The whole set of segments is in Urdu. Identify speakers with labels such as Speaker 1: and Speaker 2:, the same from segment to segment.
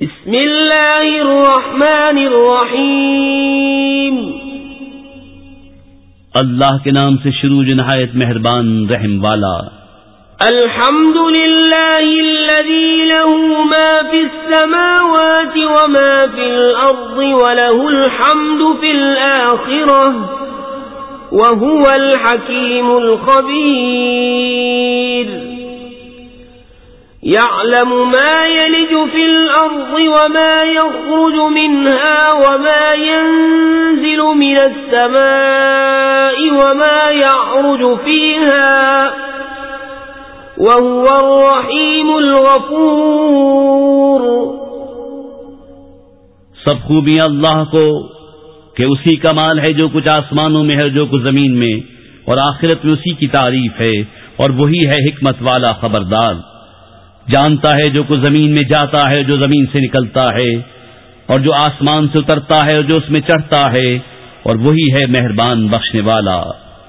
Speaker 1: بسم اللہ الرحمن الرحیم
Speaker 2: اللہ کے نام سے شروع نہایت مہربان رحم والا۔
Speaker 1: الحمد للہ الذي له ما في السماوات وما في الأرض وله الحمد في الآخرة وهو الحكيم الخبير. يعلم ما يلج في الأرض وما يخرج منها وما ينزل من السماء وما يعرج فيها وهو الرحيم الغفور.
Speaker 2: سب خوبیاں اللہ کو کہ اسی کا مال ہے جو کچھ آسمانوں میں ہے جو کچھ زمین میں اور آخرت میں اسی کی تعریف ہے اور وہی ہے حکمت والا خبردار. جانتا ہے جو کچھ زمین میں جاتا ہے، جو زمین سے نکلتا ہے، اور جو آسمان سے اترتا ہے اور جو اس میں چڑھتا ہے، اور وہی ہے مہربان بخشنے والا۔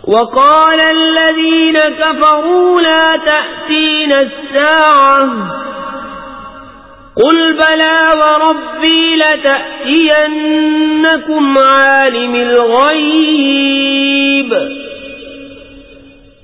Speaker 1: وقال الذين كفروا لا تأتين الساعة قل بلى وربي لتأتينكم عالم الغيب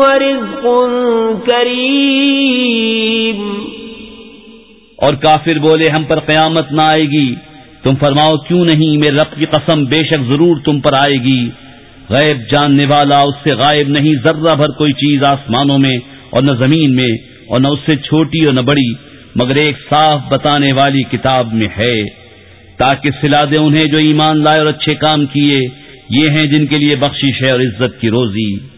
Speaker 1: ورزق كريم۔
Speaker 2: اور کافر بولے، ہم پر قیامت نہ آئے گی۔ تم فرماؤ، کیوں نہیں میرے رب کی قسم بے شک ضرور تم پر آئے گی؟ غیب جاننے والا اس سے غائب نہیں، ذرہ بھر کوئی چیز آسمانوں میں اور نہ زمین میں اور نہ اس سے چھوٹی اور نہ بڑی، مگر ایک صاف بتانے والی کتاب میں ہے۔ تاکہ سلا دے انہیں جو ایمان لائے اور اچھے کام کیے، یہ ہیں جن کے لیے بخشش ہے اور عزت کی روزی۔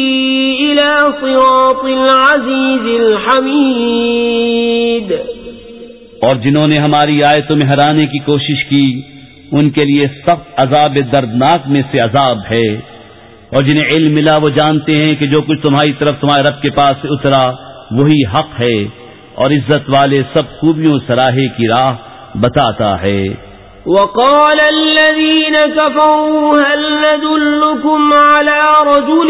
Speaker 1: إلى صراط العزيز الحميد.
Speaker 2: اور جنہوں نے ہماری آیتوں میں ہرانے کی کوشش کی ان کے لیے سخت عذاب دردناک میں سے عذاب ہے۔ اور جنہیں علم ملا وہ جانتے ہیں کہ جو کچھ تمہاری طرف تمہارے رب کے پاس سے اترا وہی حق ہے۔ اور عزت والے سب خوبیوں سراہے کی راہ بتاتا ہے۔
Speaker 1: وقال الذين كفروا هل ندلكم على رجل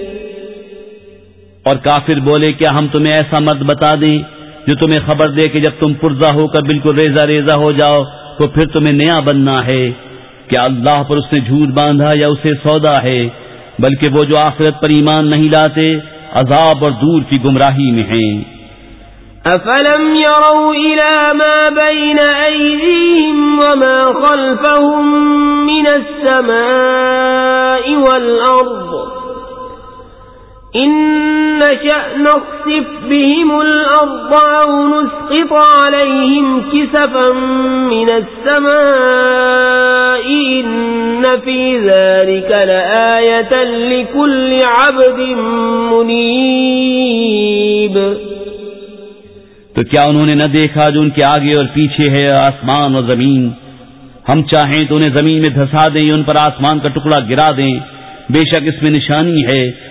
Speaker 2: اور کافر بولے، کیا ہم تمہیں ایسا مت بتا دیں جو تمہیں خبر دے کہ جب تم پرزا ہو کر بالکل ریزا ریزا ہو جاؤ تو پھر تمہیں نیا بننا ہے؟ کیا اللہ پر اس نے جھوٹ باندھا یا اسے سودا ہے؟ بلکہ وہ جو آخرت پر ایمان نہیں لاتے، عذاب اور دور کی گمراہی میں ہیں۔
Speaker 1: أفلم يروا إلى ما بين أيديهم وما خلفهم من السماء والأرض إن نشأ نخسف بهم الأرض أو نسقط عليهم كسفا من السماء إن في ذلك لآية لكل عبد منيب
Speaker 2: تو کیا انہوں نے نہ دیکھا جو ان کے آگے اور پیچھے ہے آسمان اور زمین؟ ہم چاہیں تو انہیں زمین میں دھسا دیں ان پر آسمان کا ٹکڑا گرا دیں۔ بے شک اس میں نشانی ہے۔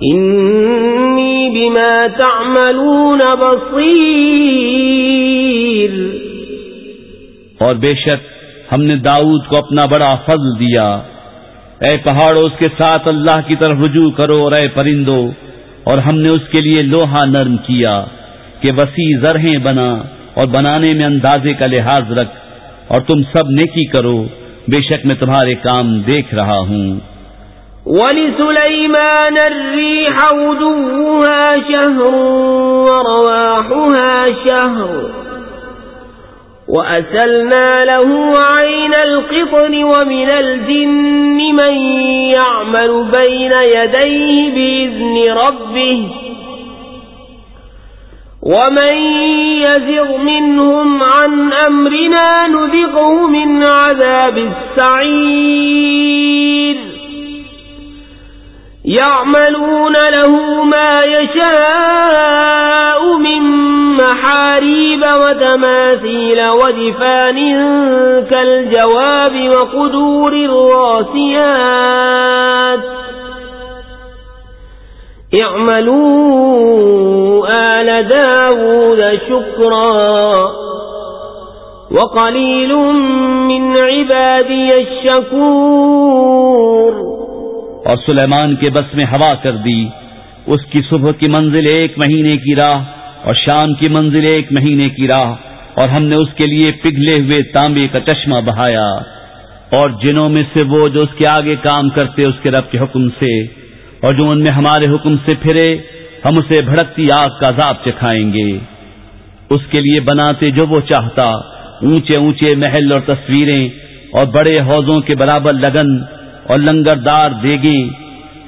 Speaker 1: إني بما تعملون بصير.
Speaker 2: اور بے شک ہم نے داؤد کو اپنا بڑا فضل دیا۔ اے پہاڑوں، اس کے ساتھ اللہ کی طرف رجوع کرو اور اے پرندو اور ہم نے اس کے لیے لوہا نرم کیا کہ وسیع زرہیں بنا اور بنانے میں اندازے کا لحاظ رکھ اور تم سب نیکی کرو۔ بے شک میں تمہارے کام دیکھ رہا ہوں۔
Speaker 1: وَلِسُلَيْمَانَ الرِّيحَ وُدُوهَا شَهْرٌ وَرَوَاحُهَا شَهْرٌ وأسلنا له عين القطر ومن الجن من يعمل بين يديه بإذن ربه ومن يزغ منهم عن أمرنا نذقه من عذاب السعير يعملون له ما يشاء من محاريب وتماثيل وجفان كالجواب وقدور الراسيات. اعملوا آل داود شكرا. وقليل من عبادي الشكور.
Speaker 2: اور سلیمان کے بس میں ہوا کر دی۔ اس کی صبح کی منزل ایک مہینے کی راہ اور شام کی منزل ایک مہینے کی راہ۔ اور ہم نے اس کے لیے پگھلے ہوئے تانبے کا چشمہ بہایا۔ اور جنوں میں سے وہ جو اس کے آگے کام کرتے اس کے رب کے حکم سے۔ اور جو ان میں ہمارے حکم سے پھرے، ہم اسے بھڑکتی آگ کا عذاب چکھائیں گے۔ اس کے لیے بناتے جو وہ چاہتا، اونچے اونچے محل اور تصویریں اور بڑے حوضوں کے برابر لگن۔ اور لنگردار دیگیں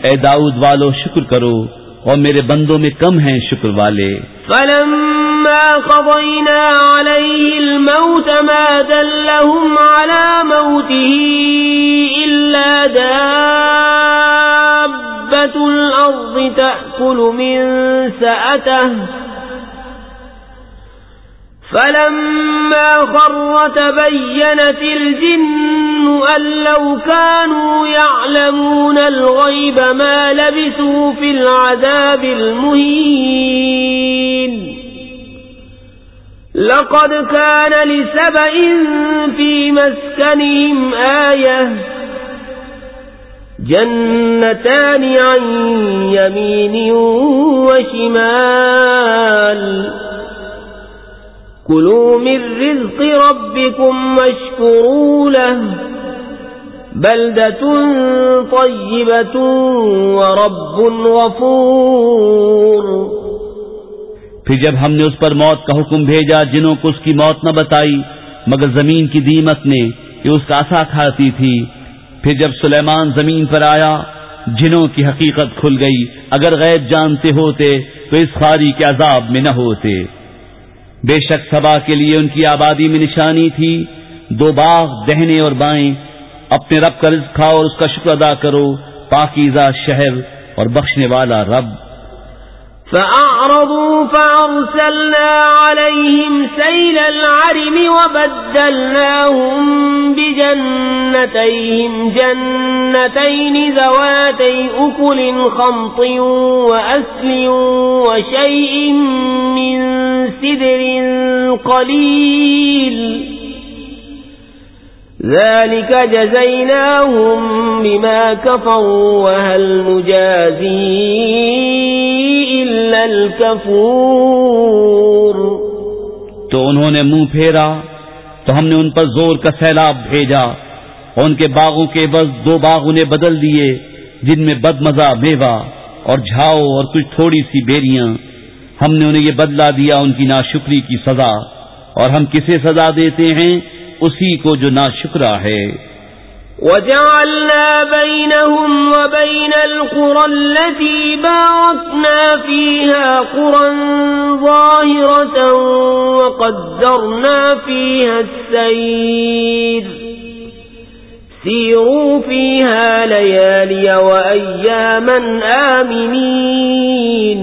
Speaker 2: اے داؤد والو، شکر کرو، اور میرے بندوں میں کم ہیں شکر والے۔
Speaker 1: فلما قضينا عليه الموت ما دلهم على موته إلا دابة الأرض تأكل من سأته فلما خر تبينت الجن أن لو كانوا يعلمون الغيب ما لبثوا في العذاب المهين لقد كان لسبأ في مسكنهم آية جنتان عن يمين وشمال كلوا من رزق ربكم واشكروا له بلدة طيبة ورب غفور
Speaker 2: پھر جب ہم نے اس پر موت کا حکم بھیجا جنہوں کو اس کی موت نہ بتائی، مگر زمین کی دیمک نے کہ اس کا آسا کھاتی تھی، پھر جب سلیمان زمین پر آیا جنوں کی حقیقت کھل گئی، اگر غیب جانتے ہوتے تو اس خاری کے عذاب میں نہ ہوتے۔ بے شک سبا کے لیے ان کی آبادی میں نشانی تھی۔ دو باغ دہنے اور بائیں، اپنے رب کا رزق کھاؤ اور اس کا شکر ادا کرو۔ پاکیزہ شہر اور بخشنے والا رب۔
Speaker 1: فأعرضوا فأرسلنا عليهم سيل العرم وبدلناهم بجنتيهم جنتين ذواتي أكل خمط وأسل وشيء من سدر قليل. ذلك جزيناهم بما كفروا وهل نجازي إلا الكفور.
Speaker 2: تو انہوں نے منہ پھیرا، تو ہم نے ان پر زور کا سیلاب بھیجا، اور ان کے باغوں کے بس دو باغ انہیں بدل دیے، جن میں بد مزہ میوا اور جھاؤ اور کچھ تھوڑی سی بیریاں۔ ہم نے انہیں یہ بدلا دیا ان کی ناشکری کی سزا، اور ہم کسے سزا دیتے ہیں؟ اسی کو جو ناشکرا ہے۔
Speaker 1: وجعلنا بينهم وبين القرى التي باركنا فيها قرى ظاهرة وقدرنا فيها السير سيروا فيها ليالي وأياما آمنين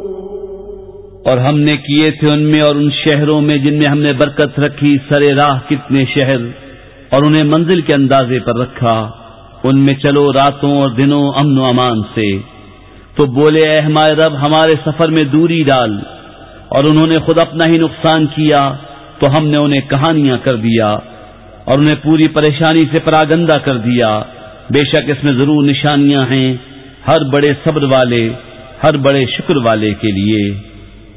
Speaker 2: اور ہم نے کیے تھے ان میں اور ان شہروں میں جن میں ہم نے برکت رکھی، سرے راہ کتنے شہر، اور انہیں منزل کے اندازے پر رکھا۔ ان میں چلو راتوں اور دنوں امن و امان سے۔ تو بولے، اے ہمارے رب، ہمارے سفر میں دوری ڈال۔ اور انہوں نے خود اپنا ہی نقصان کیا، تو ہم نے انہیں کہانیاں کر دیا۔ اور انہیں پوری پریشانی سے پراگندہ کر دیا۔ بے شک اس میں ضرور نشانیاں ہیں، ہر بڑے صبر والے، ہر بڑے شکر والے کے لیے۔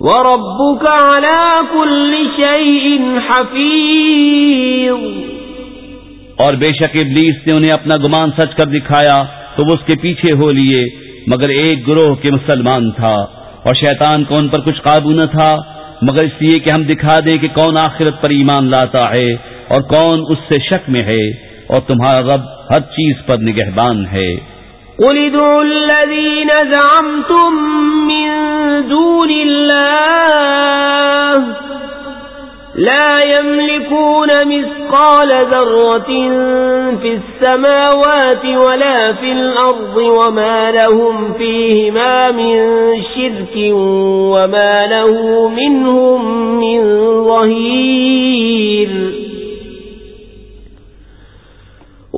Speaker 1: وربك على كل شيء حفيظ.
Speaker 2: اور بے شک ابلیس نے انہیں اپنا گمان سچ کر دکھایا، تو وہ اس کے پیچھے ہو لیے، مگر ایک گروہ کے مسلمان تھا، اور شیطان کو ان پر کچھ قابو نہ تھا، مگر اس لیے کہ ہم دکھا دیں کہ کون آخرت پر ایمان لاتا ہے، اور کون اس سے شک میں ہے، اور تمہارا رب ہر چیز پر نگہبان ہے۔
Speaker 1: قل ادعوا الذين زعمتم من دون الله لا يملكون مثقال ذرة في السماوات ولا في الأرض وما لهم فيهما من شرك وما له منهم من ظهير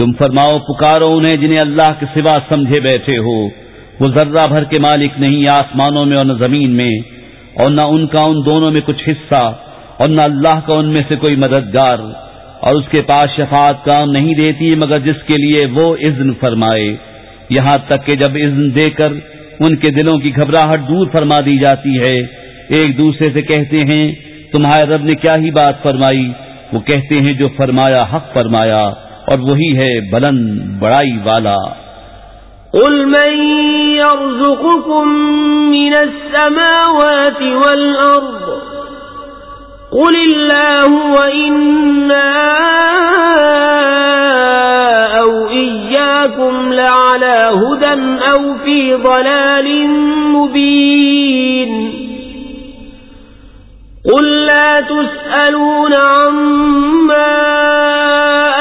Speaker 2: تم فرماؤ، پکارو انہیں جنہیں اللہ کے سوا سمجھے بیٹھے ہو۔ وہ ذرہ بھر کے مالک نہیں، آسمانوں میں اور نہ زمین میں، اور نہ ان کا، ان دونوں میں کچھ حصہ، اور نہ اللہ کا ان میں سے کوئی مددگار۔ اور اس کے پاس شفاعت کام نہیں دیتی، مگر جس کے لیے وہ اذن فرمائے۔ یہاں تک کہ جب اذن دے کر ان کے دلوں کی گھبراہٹ دور فرما دی جاتی ہے، ایک دوسرے سے کہتے ہیں، تمہارے رب نے کیا ہی بات فرمائی؟ وہ کہتے ہیں، جو فرمایا، حق فرمایا۔ اور وہی ہے بلند بڑائی والا۔
Speaker 1: قل من يرزقكم من السماوات والأرض قل الله وإنا أو إياكم لعلى هدى أو في ضلال مبين۔ قل لا تسألون عما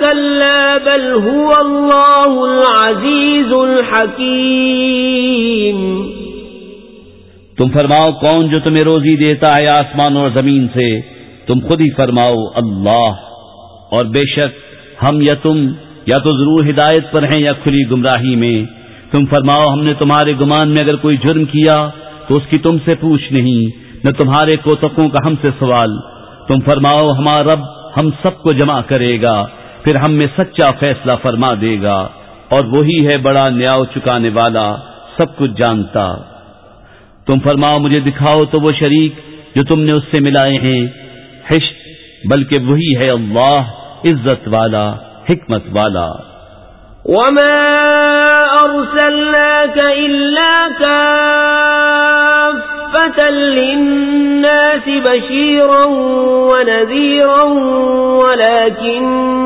Speaker 1: كلا، بل هو الله العزيز الحكيم.
Speaker 2: تم فرماؤ، کون جو تمہیں روزی دیتا ہے آسمان اور زمین سے؟ تم خود ہی فرماؤ، اللہ. اور بے شک، ہم یا تم، یا تو ضرور ہدایت پر ہیں یا کھلی گمراہی میں. تم فرماؤ، ہم نے تمہارے گمان میں اگر کوئی جرم کیا، تو اس کی تم سے پوچھ نہیں، نہ تمہارے کوتکوں کا ہم سے سوال. تم فرماؤ، ہمارا رب ہم سب کو جمع کرے گا. پھر ہم میں سچا فیصلہ فرما دے گا اور وہی ہے بڑا نیاؤ چکانے والا، سب کچھ جانتا۔ تم فرماؤ، مجھے دکھاؤ تو وہ شریک جو تم نے اس سے ملائے ہیں۔ حشت بلکہ وہی ہے اللہ، عزت والا، حکمت والا۔
Speaker 1: وما أرسلناك إلا كافة للناس بشيرا ونذيرا، ولكن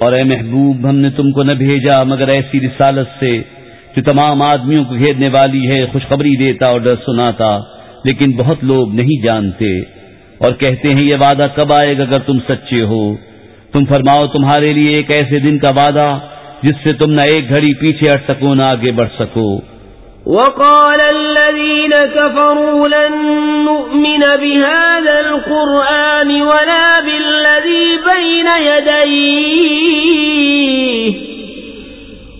Speaker 2: اور اے محبوب، ہم نے تم کو نہ بھیجا، مگر ایسی رسالت سے جو تمام آدمیوں کو گھیرنے والی ہے، خوشخبری دیتا اور ڈر سناتا، لیکن بہت لوگ نہیں جانتے۔ اور کہتے ہیں، یہ وعدہ کب آئے گا اگر تم سچے ہو؟ تم فرماؤ، تمہارے لیے ایک ایسے دن کا وعدہ، جس سے تم نہ ایک گھڑی پیچھے ہٹ سکو، نہ آگے بڑھ سکو۔
Speaker 1: وقال الذين كفروا لن نؤمن بهذا القرآن ولا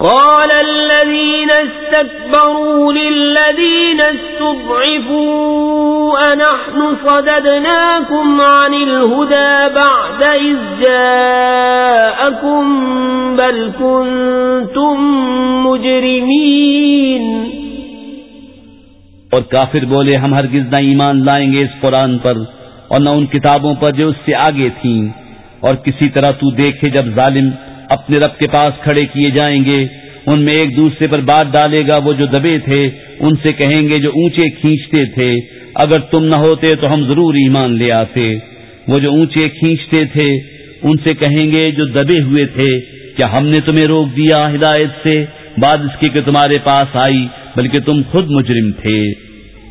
Speaker 1: قال الذين استكبروا للذين استضعفوا أنحن صددناكم عن الهدى بعد إذ جاءكم بل كنتم مجرمين
Speaker 2: اور کافر بولے، ہم ہرگز نہ ایمان لائیں گے اس قرآن پر اور نہ ان کتابوں پر جو اس سے آگے تھیں۔ اور کسی طرح تو دیکھے جب ظالم اپنے رب کے پاس کھڑے کیے جائیں گے، ان میں ایک دوسرے پر بات ڈالے گا، وہ جو دبے تھے، ان سے کہیں گے جو اونچے کھینچتے تھے، اگر تم نہ ہوتے تو ہم ضرور ایمان لے آتے۔ وہ جو اونچے کھینچتے تھے، ان سے کہیں گے جو دبے ہوئے تھے، کیا ہم نے تمہیں روک دیا ہدایت سے؟ بعد اس کے کہ تمہارے پاس آئی، بلکہ تم خود مجرم تھے۔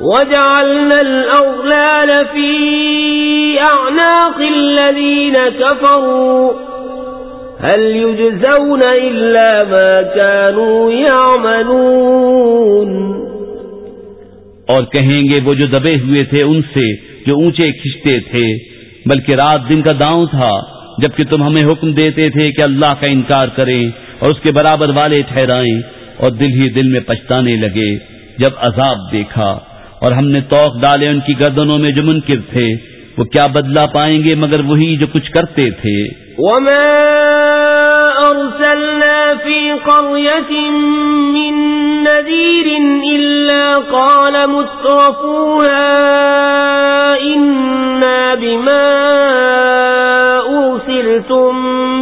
Speaker 1: وجعلنا الأغلال في أعناق الذين كفروا. هل يجزون إلا ما كانوا يعملون.
Speaker 2: اور کہیں گے وہ جو دبے ہوئے تھے ان سے جو اونچے کھچتے تھے، بلکہ رات دن کا داؤں تھا، جبکہ تم ہمیں حکم دیتے تھے کہ اللہ کا انکار کریں اور اس کے برابر والے ٹھہرائیں اور دل ہی دل میں پچھتانے لگے، جب عذاب دیکھا۔ اور ہم نے توق ڈالے ان کی گردنوں میں جو منکر تھے، وہ کیا بدلا پائیں گے مگر وہی جو کچھ کرتے تھے؟
Speaker 1: وما أرسلنا في قرية من نذير إلا قال مترفوها إنا بما أرسلتم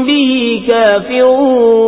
Speaker 1: به كافرون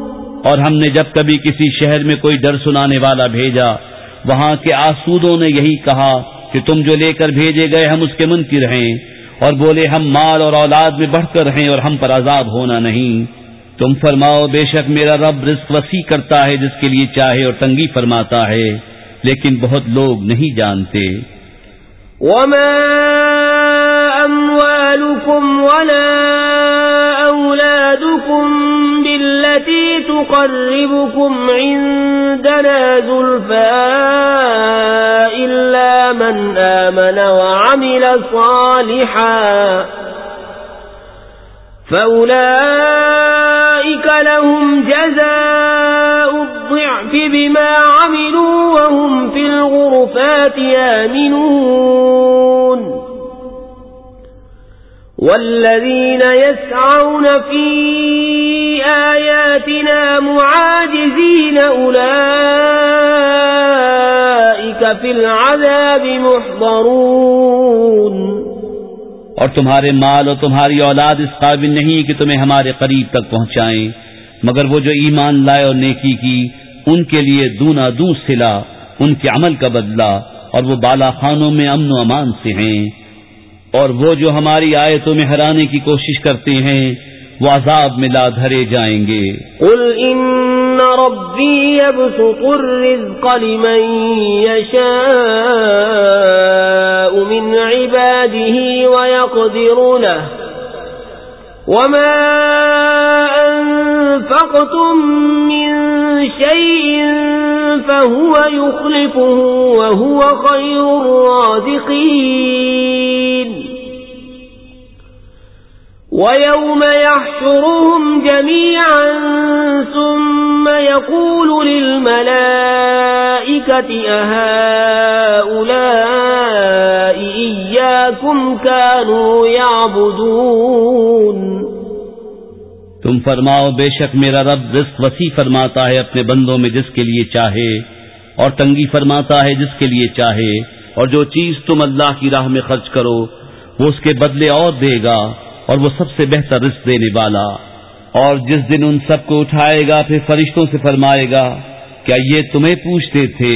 Speaker 2: اور ہم نے جب کبھی کسی شہر میں کوئی ڈر سنانے والا بھیجا، وہاں کے آسودوں نے یہی کہا کہ تم جو لے کر بھیجے گئے ہم اس کے منکر ہیں اور بولے ہم مال اور اولاد میں بڑھ کر ہیں اور ہم پر عذاب ہونا نہیں۔ تم فرماؤ، بے شک میرا رب رزق وسیع کرتا ہے جس کے لیے چاہے اور تنگی فرماتا ہے، لیکن بہت لوگ نہیں جانتے۔
Speaker 1: وما أموالكم ولا أولادكم بالتي تقربكم عندنا زلفا إلا من آمن وعمل صالحا فأولئك لهم جزاء الضعف بما عملوا وهم في الغرفات آمنون والذين يسعون في آياتنا معاجزين أولئك في العذاب محضرون.
Speaker 2: اور تمہارے مال اور تمہاری اولاد اس قابل نہیں کہ تمہیں ہمارے قریب تک پہنچائیں، مگر وہ جو ایمان لائے اور نیکی کی، ان کے لیے دونا دو سلا، ان کے عمل کا بدلہ، اور وہ بالا خانوں میں امن و امان سے ہیں۔ اور وہ جو ہماری آیتوں میں ہرانے کی کوشش کرتے ہیں وہ عذاب میں لا دھرے جائیں گے۔
Speaker 1: قل ان ربی يبسط الرزق لمن يشاء من عباده ويقدر له وما أنفقتم من شيء فهو يخلفه وهو خير الرازقين ويوم يحشرهم جميعا ثم يقول للملائكة أهؤلاء إياكم كانوا يعبدون
Speaker 2: تم فرماؤ، بے شک میرا رب رزق وسیع فرماتا ہے اپنے بندوں میں جس کے لیے چاہے، اور تنگی فرماتا ہے جس کے لیے چاہے، اور جو چیز تم اللہ کی راہ میں خرچ کرو، وہ اس کے بدلے اور دے گا۔ اور وہ سب سے بہتر رزق دینے والا اور جس دن ان سب کو اٹھائے گا، پھر فرشتوں سے فرمائے گا، کیا یہ تمہیں پوچھتے تھے؟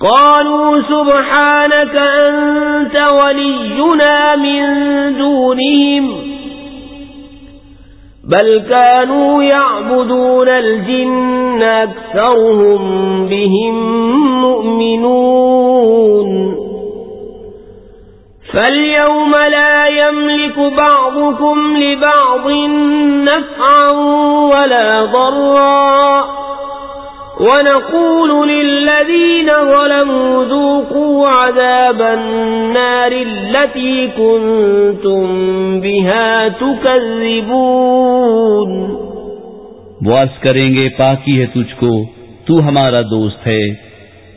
Speaker 1: قالوا سبحانك أنت ولينا من دونهم، بل كانوا يعبدون الجن أكثرهم بهم مؤمنون. فاليوم لا يملك بعضكم لبعض نفعا ولا ضرا ونقول للذين ظلموا ذوقوا عذاب النار التي كنتم بها تكذبون
Speaker 2: وہ کریں گے، پاکی ہے تجھ کو، تو ہمارا دوست ہے۔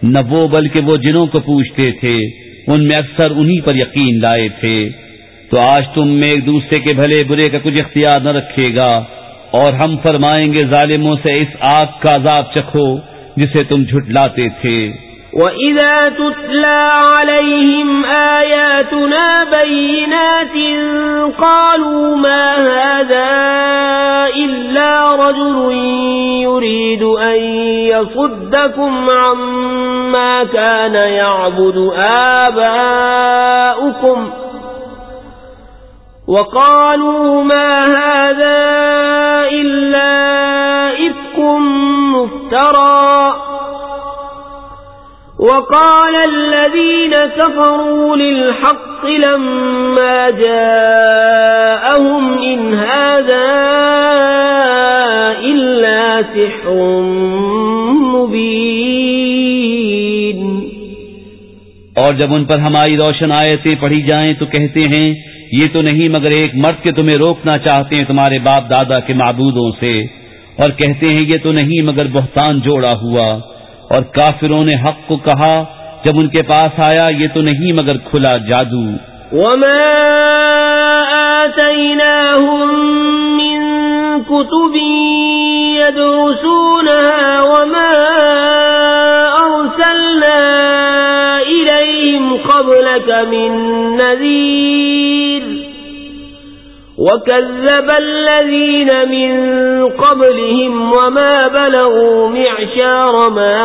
Speaker 2: نہ وہ، بلکہ وہ جنوں کو پوچھتے تھے ان میں اکثر انہی پر یقین لائے تھے۔ تو آج تم میں ایک دوسرے کے بھلے برے کا کچھ اختیار نہ رکھے گا، اور ہم فرمائیں گے ظالموں سے اس آگ کا عذاب چکھو جسے تم جھٹلاتے تھے۔
Speaker 1: وَإِذَا تُتْلَى عَلَيْهِمْ آيَاتُنَا بَيِّنَاتٍ قَالُوا مَا هَذَا إِلَّا رَجُلٌ يُرِيدُ أَن يَصُدَّكُمْ عَمَّا كَانَ يَعْبُدُ آبَاؤُكُمْ وقالوا ما هذا إلا إفك مفترى وقال الذين كفروا للحق لما جاءهم إن هذا إلا سحر مبين.
Speaker 2: اور جب ان پر ہماری روشن آیتیں پڑھی جائیں تو کہتے ہیں، یہ تو نہیں مگر ایک مرد کے تمہیں روکنا چاہتے ہیں تمہارے باپ دادا کے معبودوں سے۔ اور کہتے ہیں، یہ تو نہیں مگر بہتان جوڑا ہوا۔ اور کافروں نے حق کو کہا، جب ان کے پاس آیا، یہ تو نہیں مگر کھلا جادو۔
Speaker 1: وما آتيناهم من كتب يدرسونها وما أرسلنا إليهم قبلك من نذير وكذب الذين من قبلهم وما بلغوا معشار ما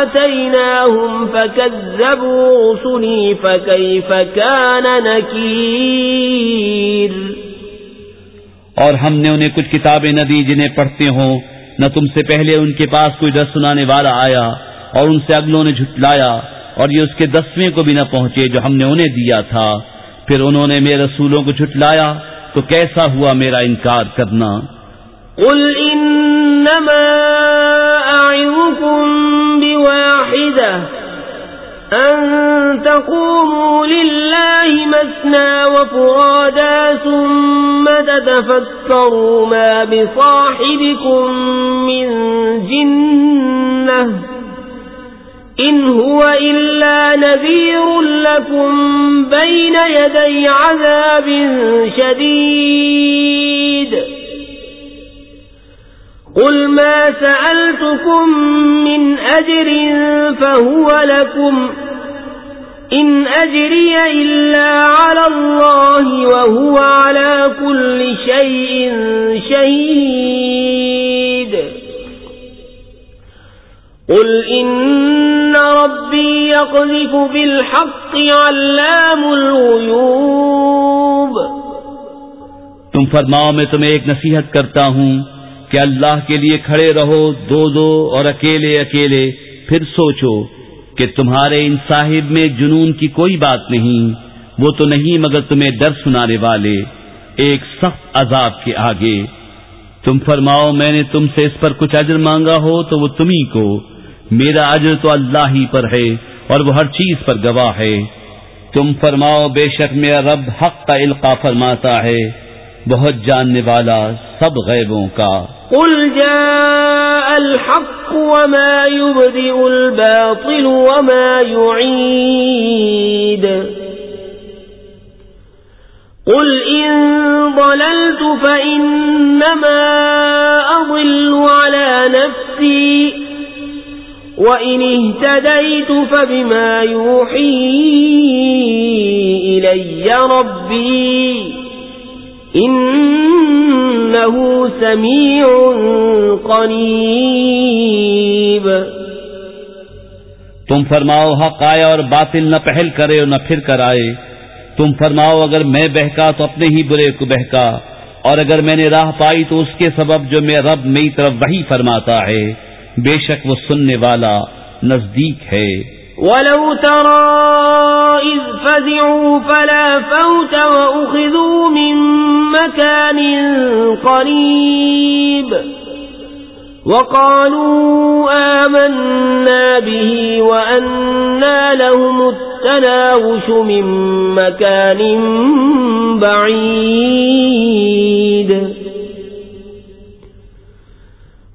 Speaker 1: آتيناهم فكذبوا رسلي فكيف كان نكير
Speaker 2: اور ہم نے انہیں کچھ کتابیں نہ دی جنہیں پڑھتے ہوں، نہ تم سے پہلے ان کے پاس کوئی ڈر سنانے والا آیا، اور ان سے اگلوں نے جھٹلایا، اور یہ اس کے دسویں کو بھی نہ پہنچے جو ہم نے انہیں دیا تھا۔ پھر انہوں نے میرے رسولوں کو جھٹلایا، تو کیسا ہوا میرا انکار کرنا؟
Speaker 1: قل انما اعظكم بواحدة ان تقوموا لله مسنا وفرادا ثم تتفكروا ما بصاحبكم من جنة إن هو إلا نذير لكم بين يدي عذاب شديد. قل ما سألتكم من أجر فهو لكم. إن أجري إلا على الله وهو على كل شيء شهيد. قل إن ربي يقذف بالحق علام الغيوب
Speaker 2: تم فرماؤ، میں تمہیں ایک نصیحت کرتا ہوں کہ اللہ کے لیے کھڑے رہو، دو دو اور اکیلے اکیلے، پھر سوچو کہ تمہارے ان صاحب میں جنون کی کوئی بات نہیں، وہ تو نہیں مگر تمہیں ڈر سنانے والے، ایک سخت عذاب کے آگے۔ تم فرماؤ، میں نے تم سے اس پر کچھ اجر مانگا ہو تو وہ تمہیں کو۔ میرا اجر تو اللہ ہی پر ہے اور وہ ہر چیز پر گواہ ہے۔ تم فرماؤ، بے شک میرا رب حق کا القا فرماتا ہے۔ بہت جاننے والا سب غیبوں کا۔
Speaker 1: قل جاء الحق وما يبدئ الباطل وما يعيد۔ قل إن ضللت فإنما أضل على نفسي۔ وَإِنِ اهْتَدَيْتُ فَبِمَا يُوحِي إِلَيَّ رَبِّي إِنَّهُ سَمِيعٌ قَرِيبٌ
Speaker 2: تم فرماؤ حق آئے اور باطل نہ پہل کرے اور نہ پھر کر آئے۔ تم فرماؤ اگر میں بہکا تو اپنے ہی برے کو بہکا، اور اگر میں نے راہ پائی تو اس کے سبب جو میں رب میری طرف وہی فرماتا ہے۔ بے شک وہ سننے والا نزدیک ہے۔
Speaker 1: ولو ترى إذ فزعوا فلا فوت وأخذوا من مكان قريب وقالوا آمنا به وأنا لهم التناوش من مكان بعيد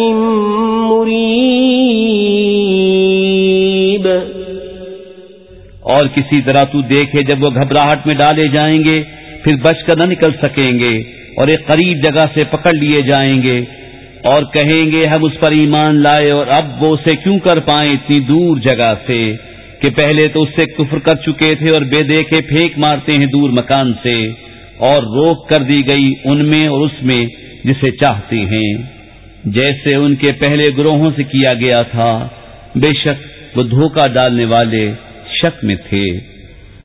Speaker 1: مريد
Speaker 2: اور کسی طرح تو دیکھے جب وہ گھبراہٹ میں ڈالے جائیں گے، پھر بچ کر نہ نکل سکیں گے اور ایک قریب جگہ سے پکڑ لیے جائیں گے۔ اور کہیں گے، ہم اس پر ایمان لائے اور اب وہ اسے کیوں کر پائیں اتنی دور جگہ سے؟ کہ پہلے تو اس سے کفر کر چکے تھے اور بے دیکھے پھینک مارتے ہیں دور مکان سے۔ اور روک کر دی گئی ان میں اور اس میں جسے چاہتے ہیں۔ جیسے ان کے پہلے گروہوں سے کیا گیا تھا، بے شک وہ دھوکہ ڈالنے والے شک میں تھے۔